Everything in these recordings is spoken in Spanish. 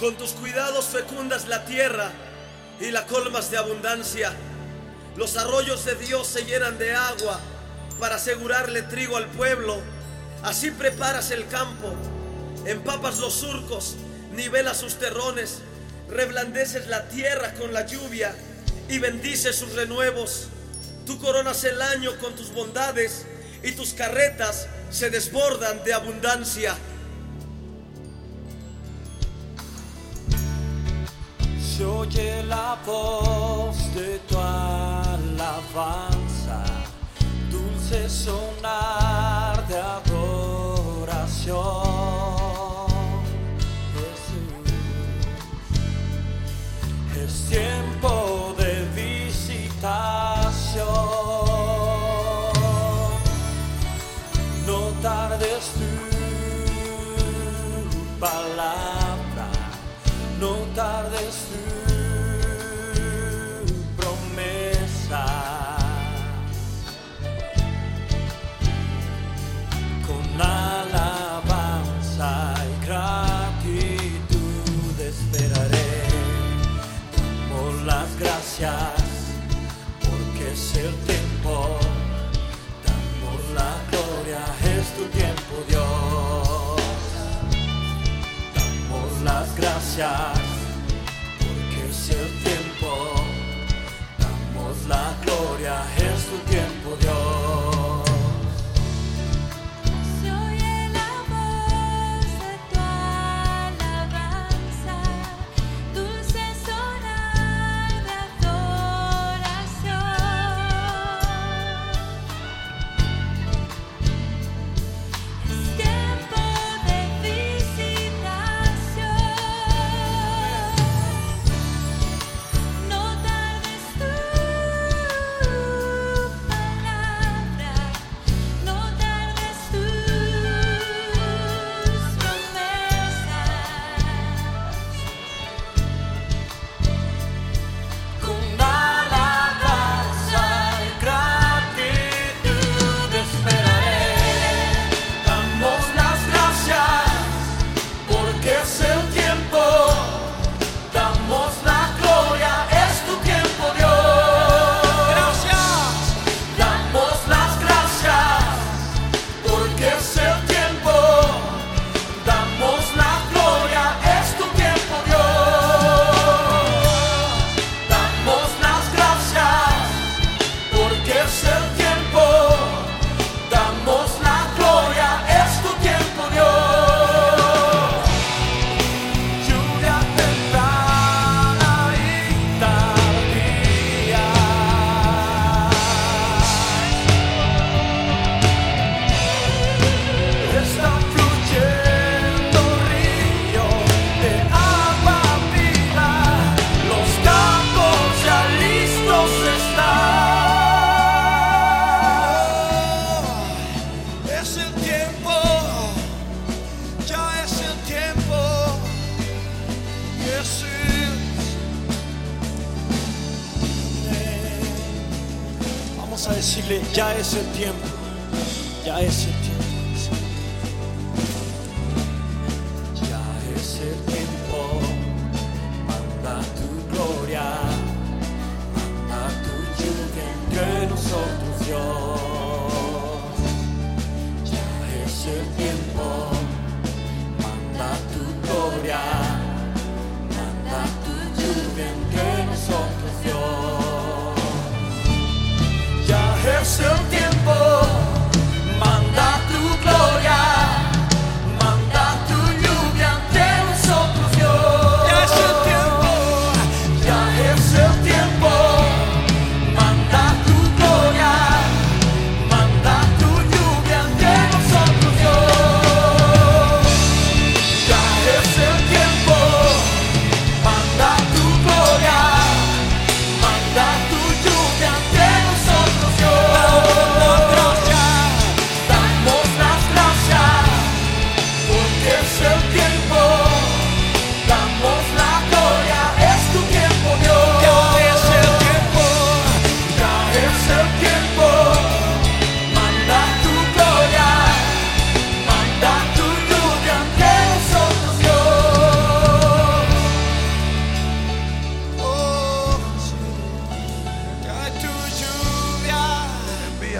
Con tus cuidados fecundas la tierra y la colmas de abundancia. Los arroyos de Dios se llenan de agua para asegurarle trigo al pueblo. Así preparas el campo, empapas los surcos, nivelas sus terrones, reblandeces la tierra con la lluvia y bendices sus renuevos. Tú coronas el año con tus bondades y tus carretas se desbordan de abundancia. se oye la voz de tu alabanza, dulce sonar de adoración. Yeah. Vamos a decirle, ya es el tiempo, ya es el tiempo.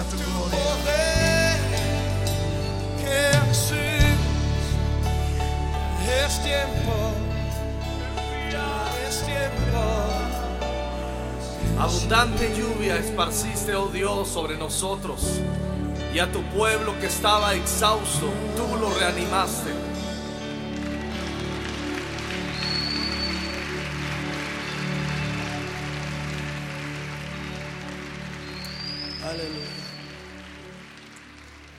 Tu gloria. Que es tiempo, ya es tiempo. Abundante lluvia esparciste, oh Dios, sobre nosotros. Y a tu pueblo que estaba exhausto, tú lo reanimaste. Aleluya.